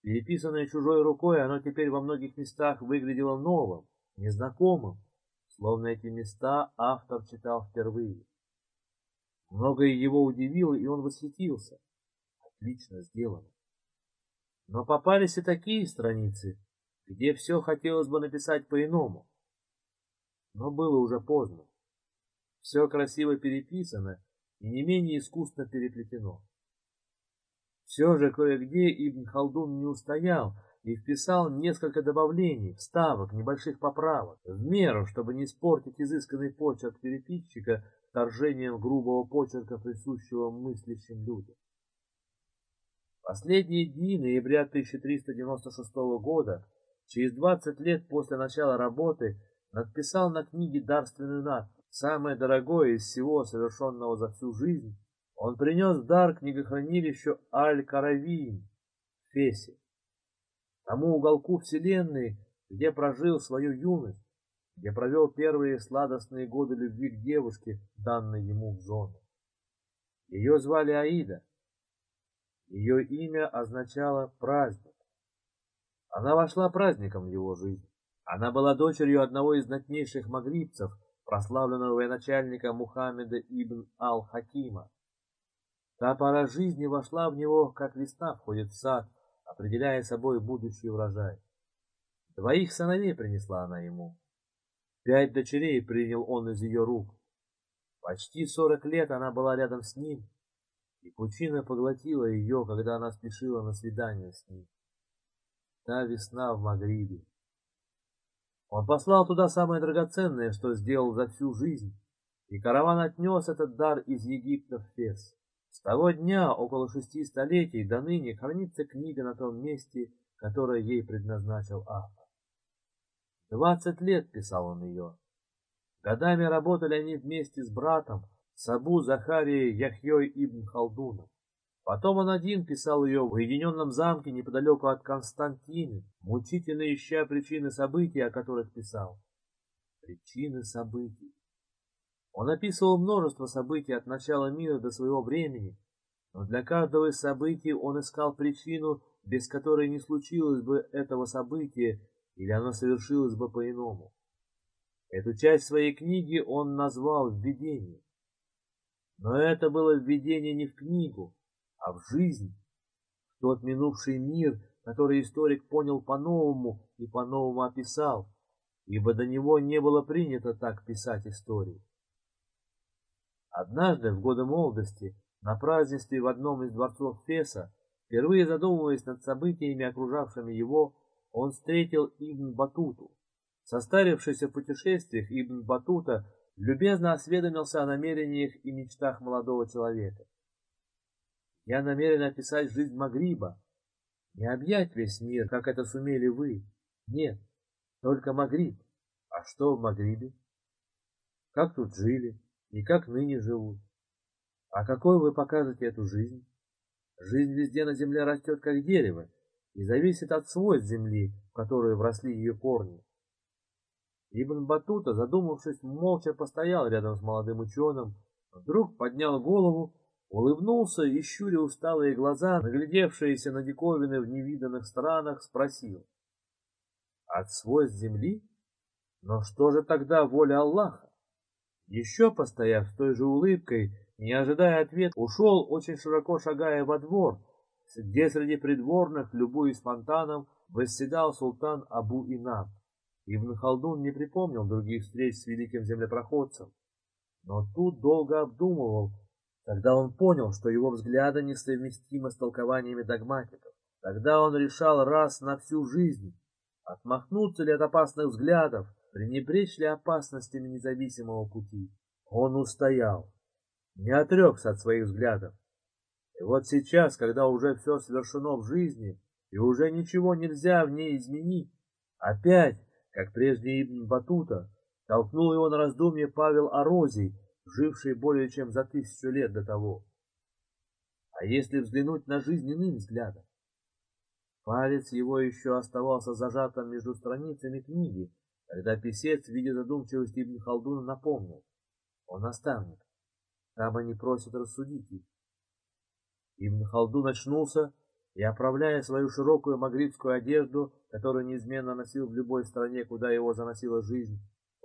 Переписанное чужой рукой, оно теперь во многих местах выглядело новым, незнакомым, словно эти места автор читал впервые. Многое его удивило, и он восхитился. Отлично сделано. Но попались и такие страницы, где все хотелось бы написать по-иному. Но было уже поздно. Все красиво переписано и не менее искусно переплетено. Все же кое-где Ибн Халдун не устоял и вписал несколько добавлений, вставок, небольших поправок, в меру, чтобы не испортить изысканный почерк переписчика вторжением грубого почерка, присущего мыслящим людям. Последние дни ноября 1396 года, через 20 лет после начала работы, надписал на книге дарственную надпись Самое дорогое из всего, совершенного за всю жизнь, он принес в дар книгохранилищу Аль-Каравин в Фесе, тому уголку вселенной, где прожил свою юность, где провел первые сладостные годы любви к девушке, данной ему в жены. Ее звали Аида. Ее имя означало «праздник». Она вошла праздником в его жизнь. Она была дочерью одного из знатнейших магрибцев, прославленного военачальника Мухаммеда ибн Ал-Хакима. Та пора жизни вошла в него, как весна входит в сад, определяя собой будущий урожай. Двоих сыновей принесла она ему. Пять дочерей принял он из ее рук. Почти сорок лет она была рядом с ним, и пучина поглотила ее, когда она спешила на свидание с ним. Та весна в Магрибе. Он послал туда самое драгоценное, что сделал за всю жизнь, и караван отнес этот дар из Египта в Фес. С того дня, около шести столетий, до ныне хранится книга на том месте, которое ей предназначил автор. Двадцать лет писал он ее. Годами работали они вместе с братом, Сабу Захарией Яхьей ибн Халдуном. Потом он один писал ее в уединенном замке неподалеку от Константины, мучительно ища причины событий, о которых писал. Причины событий. Он описывал множество событий от начала мира до своего времени, но для каждого из событий он искал причину, без которой не случилось бы этого события, или оно совершилось бы по-иному. Эту часть своей книги он назвал «Введение». Но это было введение не в книгу, а в жизнь, в тот минувший мир, который историк понял по-новому и по-новому описал, ибо до него не было принято так писать истории. Однажды, в годы молодости, на празднестве в одном из дворцов Феса, впервые задумываясь над событиями, окружавшими его, он встретил Ибн Батуту, Состарившийся в путешествиях Ибн Батута любезно осведомился о намерениях и мечтах молодого человека. Я намерен описать жизнь Магриба, не объять весь мир, как это сумели вы. Нет, только Магриб. А что в Магрибе? Как тут жили и как ныне живут? А какой вы покажете эту жизнь? Жизнь везде на земле растет, как дерево, и зависит от свойств земли, в которую вросли ее корни. Ибн Батута, задумавшись, молча постоял рядом с молодым ученым, вдруг поднял голову, улыбнулся и, щуря усталые глаза, наглядевшиеся на диковины в невиданных странах, спросил. От свойств земли? Но что же тогда воля Аллаха? Еще постояв с той же улыбкой, не ожидая ответа, ушел, очень широко шагая во двор, где среди придворных, любуясь фонтаном, восседал султан Абу Инаб. Ибн Халдун не припомнил других встреч с великим землепроходцем, но тут долго обдумывал, Тогда он понял, что его взгляды несовместимы с толкованиями догматиков. Тогда он решал раз на всю жизнь, отмахнуться ли от опасных взглядов, пренебречь ли опасностями независимого пути. Он устоял, не отрекся от своих взглядов. И вот сейчас, когда уже все совершено в жизни, и уже ничего нельзя в ней изменить, опять, как прежде Ибн Батута, толкнул его на раздумье Павел Орозий, живший более чем за тысячу лет до того. А если взглянуть на жизнь иным взглядом? Палец его еще оставался зажатым между страницами книги, когда писец, видя задумчивость Ибн Халдуна, напомнил. Он наставник. Там они просят рассудить их. Ибн Халдун очнулся и, оправляя свою широкую магрибскую одежду, которую неизменно носил в любой стране, куда его заносила жизнь,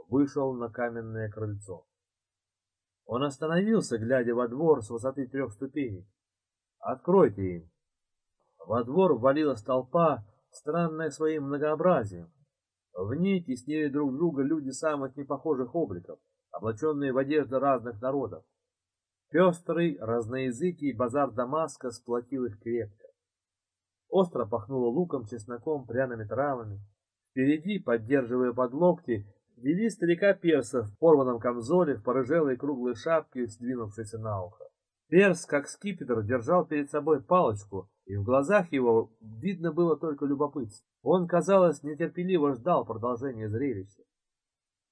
вышел на каменное крыльцо. Он остановился, глядя во двор с высоты трех ступеней. «Откройте им!» Во двор ввалилась толпа, странная своим многообразием. В ней теснили друг друга люди самых непохожих обликов, облаченные в одежды разных народов. Пестрый, разноязыкий базар Дамаска сплотил их крепко. Остро пахнуло луком, чесноком, пряными травами. Впереди, поддерживая под локти, вели старика Перса в порванном камзоле, в порыжелой круглой шапке, сдвинувшейся на ухо. Перс, как скипетр, держал перед собой палочку, и в глазах его видно было только любопытство. Он, казалось, нетерпеливо ждал продолжения зрелища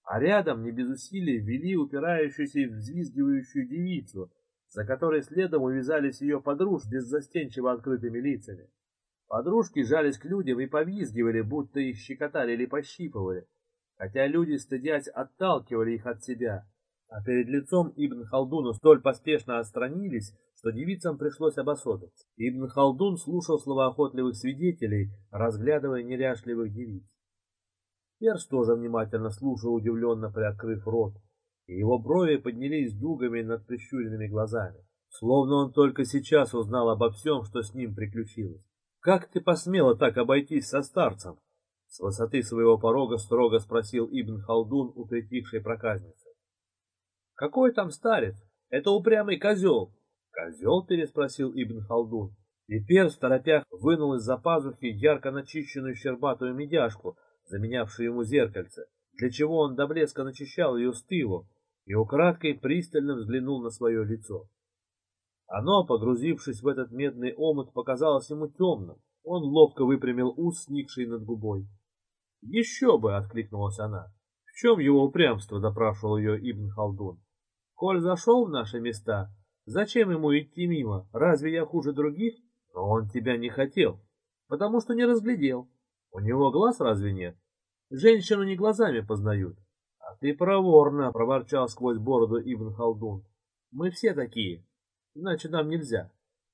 а рядом, не без усилий, вели упирающуюся и взвизгивающую девицу, за которой следом увязались ее подружки беззастенчиво открытыми лицами. Подружки жались к людям и повизгивали, будто их щекотали или пощипывали, хотя люди, стыдясь, отталкивали их от себя, а перед лицом Ибн Халдуна столь поспешно отстранились, что девицам пришлось обособиться. Ибн Халдун слушал слова охотливых свидетелей, разглядывая неряшливых девиц. Перс тоже внимательно слушал, удивленно приоткрыв рот, и его брови поднялись дугами над прищуренными глазами, словно он только сейчас узнал обо всем, что с ним приключилось. «Как ты посмела так обойтись со старцем?» С высоты своего порога строго спросил Ибн Халдун у притихшей проказницы. «Какой там старец? Это упрямый козел!» «Козел?» — переспросил Ибн Халдун. И перс, торопях, вынул из-за пазухи ярко начищенную щербатую медяшку, заменявший ему зеркальце, для чего он до блеска начищал ее с тылу, и украдкой пристально взглянул на свое лицо. Оно, погрузившись в этот медный омут, показалось ему темным. Он ловко выпрямил ус, сникший над губой. «Еще бы!» — откликнулась она. «В чем его упрямство?» — допрашивал ее Ибн Халдун. «Коль зашел в наши места, зачем ему идти мимо? Разве я хуже других?» «Но он тебя не хотел, потому что не разглядел. У него глаз разве нет? Женщину не глазами познают. А ты проворно, проворчал сквозь бороду Ибн Халдун. Мы все такие, иначе нам нельзя.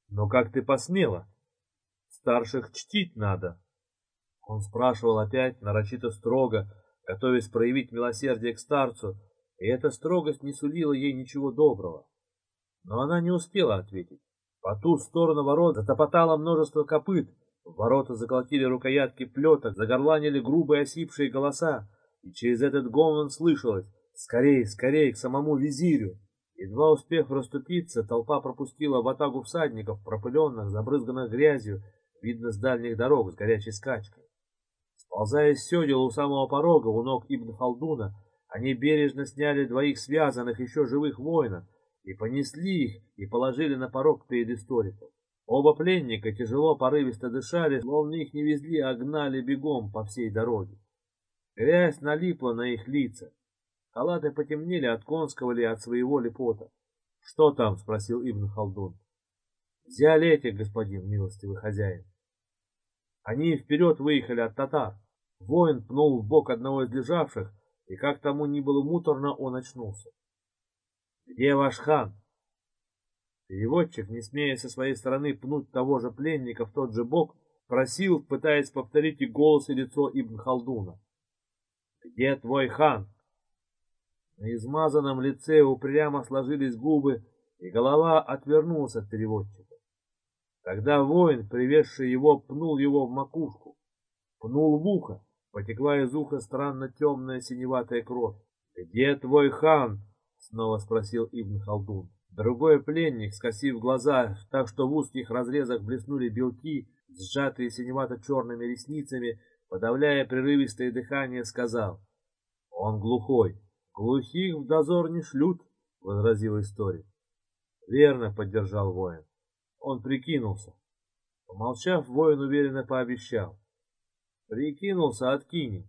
Но как ты посмела? Старших чтить надо. Он спрашивал опять, нарочито строго, готовясь проявить милосердие к старцу, и эта строгость не сулила ей ничего доброго. Но она не успела ответить. По ту сторону ворот затопотало множество копыт, ворота заколотили рукоятки плеток, загорланили грубые осипшие голоса, и через этот гомон слышалось «Скорей, скорей, к самому визирю!» Едва успев расступиться, толпа пропустила в атагу всадников, пропыленных, забрызганных грязью, видно с дальних дорог, с горячей скачкой. Ползая с седел у самого порога, у ног Ибн Халдуна, они бережно сняли двоих связанных, еще живых воинов, и понесли их, и положили на порог перед историком. Оба пленника тяжело порывисто дышали, словно их не везли, а гнали бегом по всей дороге. Грязь налипла на их лица. Халаты потемнели от конского ли, от своего ли пота. — Что там? — спросил Ибн Халдун. — Взяли этих, господин милостивый хозяин. Они вперед выехали от татар. Воин пнул в бок одного из лежавших, и как тому ни было муторно, он очнулся. — Где ваш хан? Переводчик, не смея со своей стороны пнуть того же пленника в тот же бок, просил, пытаясь повторить и голос, и лицо Ибн Халдуна. «Где твой хан?» На измазанном лице упрямо сложились губы, и голова отвернулась от переводчика. Тогда воин, привезший его, пнул его в макушку, пнул в ухо, потекла из уха странно темная синеватая кровь. «Где твой хан?» — снова спросил Ибн Халдун. Другой пленник, скосив глаза, так что в узких разрезах блеснули белки, сжатые синевато-черными ресницами, подавляя прерывистое дыхание, сказал, «Он глухой. Глухих в дозор не шлют», — возразил историк. «Верно», — поддержал воин. Он прикинулся. Помолчав, воин уверенно пообещал. «Прикинулся, откинем».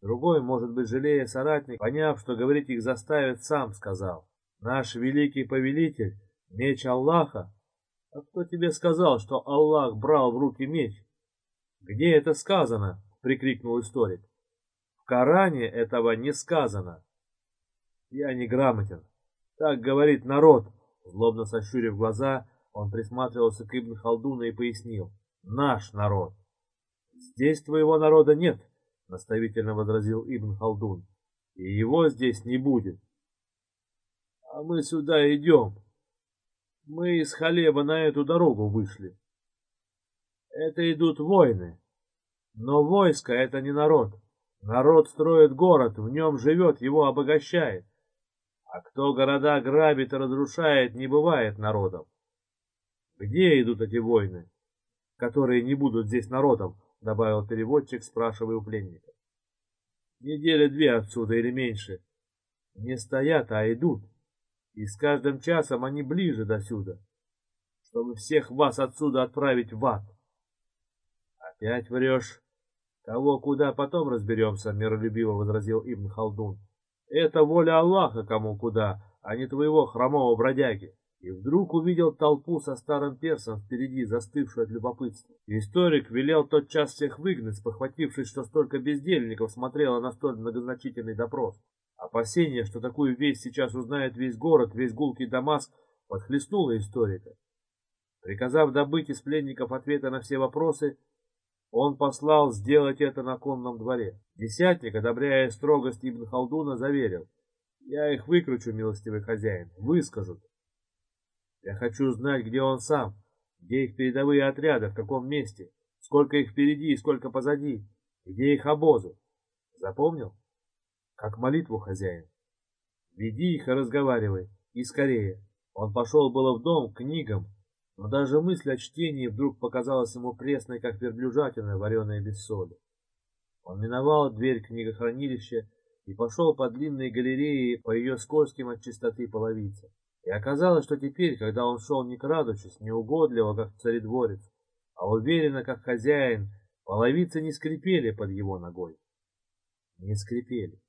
Другой, может быть, жалея соратник, поняв, что говорить их заставит, сам сказал. Наш великий повелитель, меч Аллаха. А кто тебе сказал, что Аллах брал в руки меч? Где это сказано? Прикрикнул историк. В Коране этого не сказано. Я не грамотен. Так говорит народ. Злобно сощурив глаза, он присматривался к Ибн Халдуна и пояснил. Наш народ. Здесь твоего народа нет, наставительно возразил Ибн Халдун. И его здесь не будет а мы сюда идем. Мы из Халеба на эту дорогу вышли. Это идут войны. Но войско — это не народ. Народ строит город, в нем живет, его обогащает. А кто города грабит и разрушает, не бывает народом. Где идут эти войны, которые не будут здесь народом, добавил переводчик, спрашивая у пленника. Недели две отсюда или меньше. Не стоят, а идут и с каждым часом они ближе до сюда, чтобы всех вас отсюда отправить в ад. Опять врешь. Кого куда потом разберемся, миролюбиво возразил Ибн Халдун. Это воля Аллаха кому куда, а не твоего хромого бродяги. И вдруг увидел толпу со старым персом впереди, застывшую от любопытства. Историк велел тот час всех выгнать, похватившись, что столько бездельников смотрело на столь многозначительный допрос. Опасение, что такую весть сейчас узнает весь город, весь гулкий Дамаск, подхлестнуло историка. Приказав добыть из пленников ответы на все вопросы, он послал сделать это на конном дворе. Десятник, одобряя строгость Ибн Халдуна, заверил. Я их выкручу, милостивый хозяин, выскажут. Я хочу знать, где он сам, где их передовые отряды, в каком месте, сколько их впереди и сколько позади, где их обозы. Запомнил? Как молитву хозяин. Веди их и разговаривай, и скорее. Он пошел было в дом, к книгам, но даже мысль о чтении вдруг показалась ему пресной, как верблюжатина, вареная без соли. Он миновал дверь книгохранилища и пошел по длинной галерее по ее скользким от чистоты половицам. И оказалось, что теперь, когда он шел не крадучись, не угодливо, как царедворец, а уверенно, как хозяин, половицы не скрипели под его ногой. Не скрипели.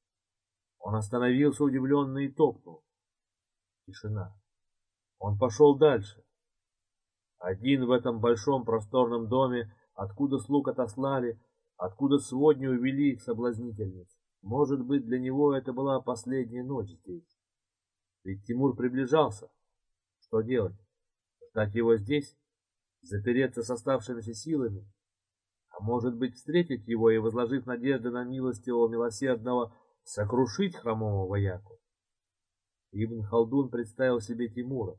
Он остановился удивленно и топнул. Тишина. Он пошел дальше. Один в этом большом просторном доме, откуда слуг отослали, откуда сегодня увели их соблазнительниц. Может быть, для него это была последняя ночь здесь. Ведь Тимур приближался. Что делать? Ждать его здесь? Запереться с оставшимися силами? А может быть, встретить его и, возложив надежды на милостивого, милосердного, сокрушить хромого вояку. Ибн Халдун представил себе Тимура.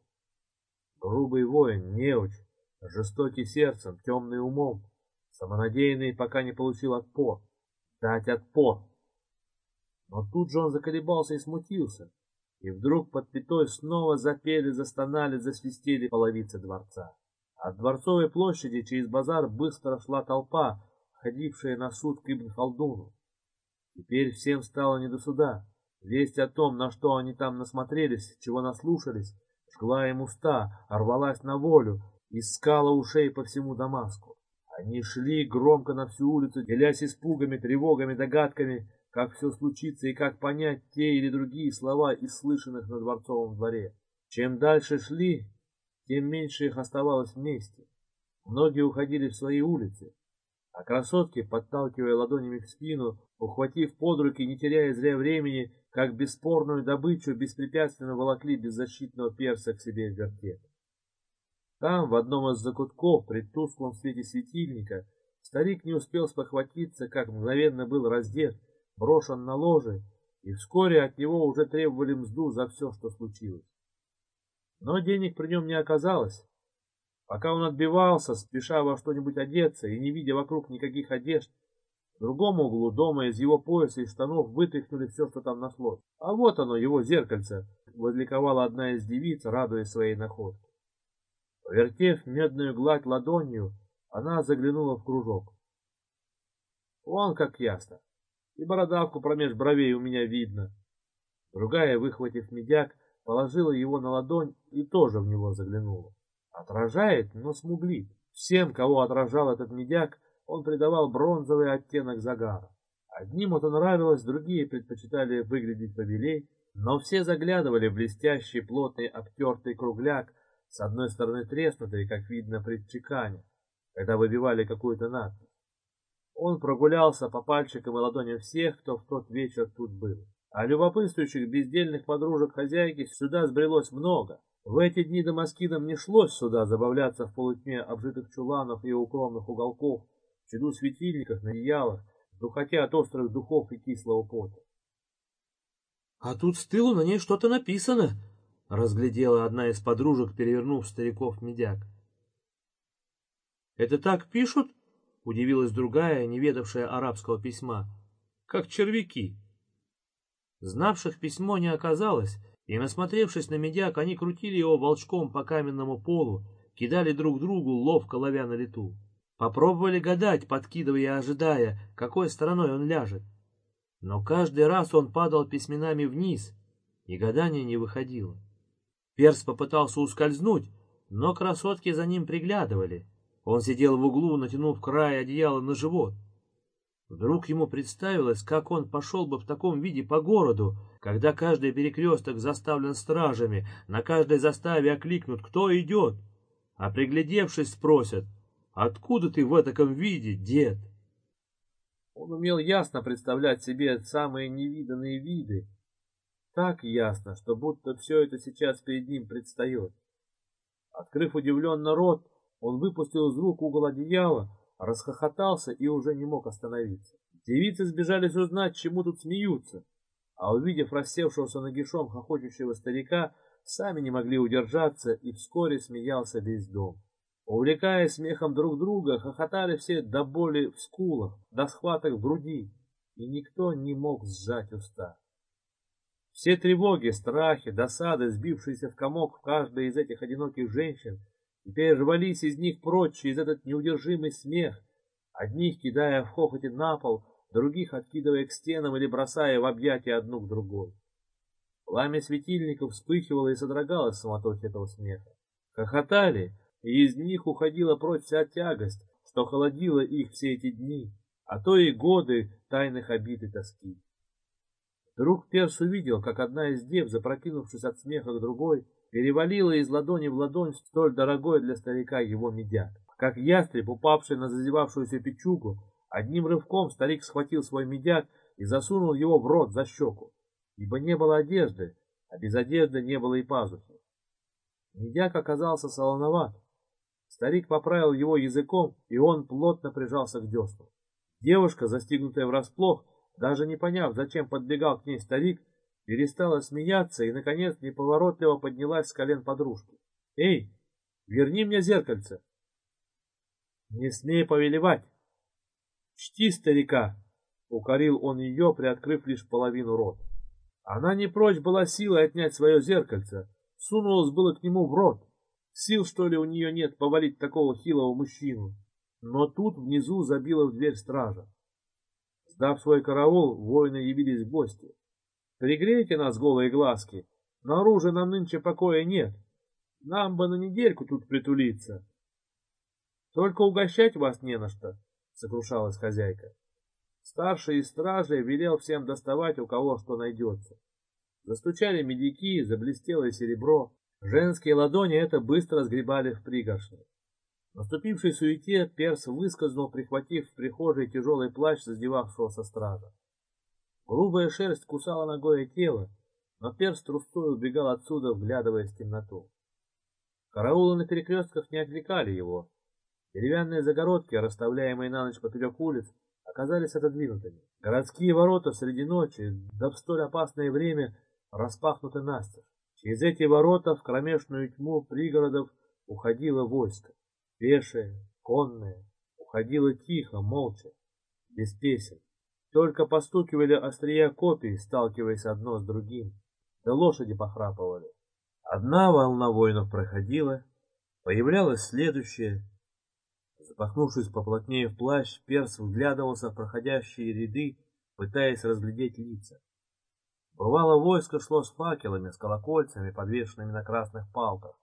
Грубый воин, неуч, жестокий сердцем, темный умом, самонадеянный, пока не получил отпор. Дать отпор. Но тут же он заколебался и смутился, и вдруг под пятой снова запели, застонали, засвистели половицы дворца. От дворцовой площади через базар быстро шла толпа, ходившая на суд к Ибн Халдуну. Теперь всем стало не до суда. Весть о том, на что они там насмотрелись, чего наслушались, жгла им уста, рвалась на волю, искала ушей по всему Дамаску. Они шли громко на всю улицу, делясь испугами, тревогами, догадками, как все случится и как понять те или другие слова из слышанных на дворцовом дворе. Чем дальше шли, тем меньше их оставалось вместе. Многие уходили в свои улицы, а красотки, подталкивая ладонями в спину, ухватив под руки, не теряя зря времени, как бесспорную добычу, беспрепятственно волокли беззащитного перса к себе в вертеп. Там, в одном из закутков, при тусклом свете светильника, старик не успел спохватиться, как мгновенно был раздет, брошен на ложе, и вскоре от него уже требовали мзду за все, что случилось. Но денег при нем не оказалось. Пока он отбивался, спеша во что-нибудь одеться и не видя вокруг никаких одежд, в другом углу дома из его пояса и штанов вытряхнули все, что там нашлось. А вот оно, его зеркальце, возликовала одна из девиц, радуясь своей находке. Повертев медную гладь ладонью, она заглянула в кружок. Вон как ясно. И бородавку промеж бровей у меня видно. Другая, выхватив медяк, положила его на ладонь и тоже в него заглянула. Отражает, но смуглит. Всем, кого отражал этот медяк, он придавал бронзовый оттенок загара. Одним это нравилось, другие предпочитали выглядеть побелей, но все заглядывали в блестящий плотный обтертый кругляк, с одной стороны треснутый, как видно при чекане, когда выбивали какую-то надпись. Он прогулялся по пальчикам и ладоням всех, кто в тот вечер тут был. А любопытствующих бездельных подружек хозяйки сюда сбрелось много. В эти дни Дамаскинам не шлось сюда забавляться в полутьме обжитых чуланов и укромных уголков, в чаду светильников на одеялах, духоте от острых духов и кислого пота. — А тут с тылу на ней что-то написано, — разглядела одна из подружек, перевернув стариков медяк. — Это так пишут? — удивилась другая, не ведавшая арабского письма. — Как червяки. Знавших письмо не оказалось, и, насмотревшись на медяк, они крутили его волчком по каменному полу, кидали друг другу, ловко ловя на лету. Попробовали гадать, подкидывая и ожидая, какой стороной он ляжет. Но каждый раз он падал письменами вниз, и гадание не выходило. Перс попытался ускользнуть, но красотки за ним приглядывали. Он сидел в углу, натянув край одеяла на живот. Вдруг ему представилось, как он пошел бы в таком виде по городу, когда каждый перекресток заставлен стражами, на каждой заставе окликнут «Кто идет?», а приглядевшись спросят «Откуда ты в таком виде, дед?» Он умел ясно представлять себе самые невиданные виды, так ясно, что будто все это сейчас перед ним предстает. Открыв удивленно рот, он выпустил из рук угол одеяла, расхохотался и уже не мог остановиться. Девицы сбежались узнать, чему тут смеются, а увидев рассевшегося нагишом хохочущего старика, сами не могли удержаться, и вскоре смеялся весь дом. Увлекая смехом друг друга, хохотали все до боли в скулах, до схваток в груди, и никто не мог сжать уста. Все тревоги, страхи, досады, сбившиеся в комок в каждой из этих одиноких женщин, теперь рвались из них прочь через этот неудержимый смех, одних кидая в хохоте на пол, других откидывая к стенам или бросая в объятия одну к другой. Пламя светильников вспыхивало и содрогалось в самотоке этого смеха. Хохотали, и из них уходила прочь вся тягость, что холодила их все эти дни, а то и годы тайных обид и тоски. Вдруг Перс увидел, как одна из дев, запрокинувшись от смеха к другой, перевалила из ладони в ладонь столь дорогой для старика его медяк. Как ястреб, упавший на зазевавшуюся печугу, одним рывком старик схватил свой медяк и засунул его в рот за щеку, ибо не было одежды, а без одежды не было и пазухи. Медяк оказался солоноват. Старик поправил его языком, и он плотно прижался к деснам. Девушка, застигнутая врасплох, даже не поняв, зачем подбегал к ней старик, перестала смеяться и, наконец, неповоротливо поднялась с колен подружки. «Эй, верни мне зеркальце!» «Не смей повелевать!» «Чти старика!» — укорил он ее, приоткрыв лишь половину рот. Она не прочь была силой отнять свое зеркальце, сунулась было к нему в рот. Сил, что ли, у нее нет повалить такого хилого мужчину. Но тут внизу забила в дверь стража. Сдав свой караул, воины явились в гости. «Пригрейте нас, голые глазки, наружу нам нынче покоя нет. Нам бы на недельку тут притулиться». «Только угощать вас не на что», — сокрушалась хозяйка. Старший из стражей велел всем доставать, у кого что найдется. Застучали медики, заблестело серебро. Женские ладони это быстро сгребали в пригоршню. В наступившей суете перс выскользнул, прихватив в прихожей тяжелый плащ со стража. Грубая шерсть кусала ногое тело, но перс трустой убегал отсюда, вглядываясь в темноту. Караулы на перекрестках не отвлекали его. Деревянные загородки, расставляемые на ночь поперек улиц, оказались отодвинутыми. Городские ворота среди ночи, да в столь опасное время, распахнуты настежь. Через эти ворота в кромешную тьму пригородов уходило войско. Пешее, конное, уходило тихо, молча, без песен. Только постукивали острия копий, сталкиваясь одно с другим, да лошади похрапывали. Одна волна воинов проходила, появлялась следующая. Запахнувшись поплотнее в плащ, перс вглядывался в проходящие ряды, пытаясь разглядеть лица. Бывало, войско шло с факелами, с колокольцами, подвешенными на красных палках,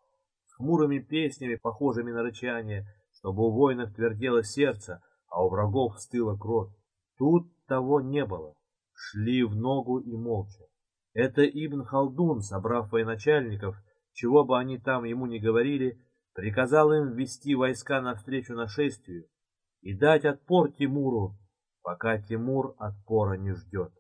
с хмурыми песнями, похожими на рычание, чтобы у воинов твердело сердце, а у врагов стыла кровь. Тут того не было. Шли в ногу и молча. Это Ибн Халдун, собрав военачальников, чего бы они там ему ни говорили, приказал им ввести войска навстречу нашествию и дать отпор Тимуру, пока Тимур отпора не ждет.